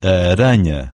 a aranha.